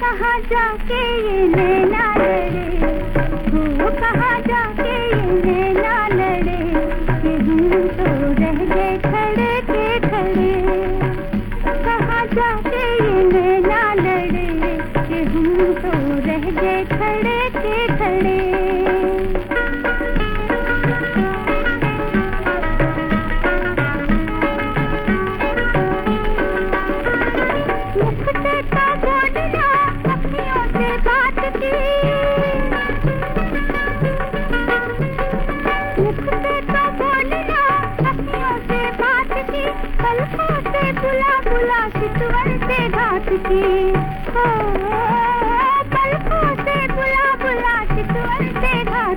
कहाँ जाके ये नैना लड़े हम तो रह गए खड़े के खड़े। तो तो बुला बुला चितवन से घात की।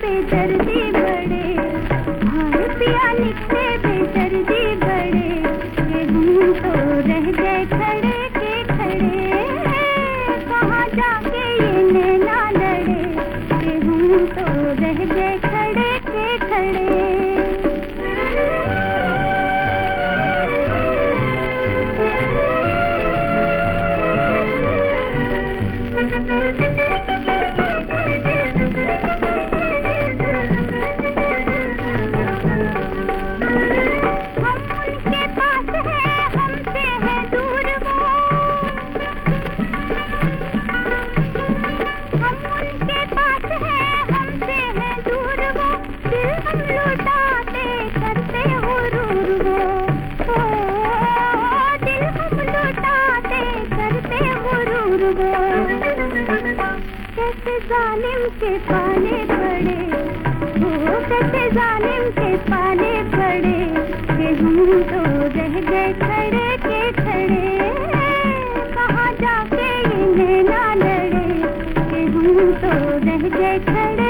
पे दर्दी बड़े भाई पिया निकले पे दर्दी बड़े ये तो रह गए खड़े के खड़े। कहाँ जाके ये नैना लड़े? ये तो रह गए कैसे जालिम के पाले पड़े? ओ कैसे जालिम के पाले पड़े कि हम तो रह गए खड़े के खड़े। कहाँ जाके ये नैना लड़े कि हम तो रह गए खड़े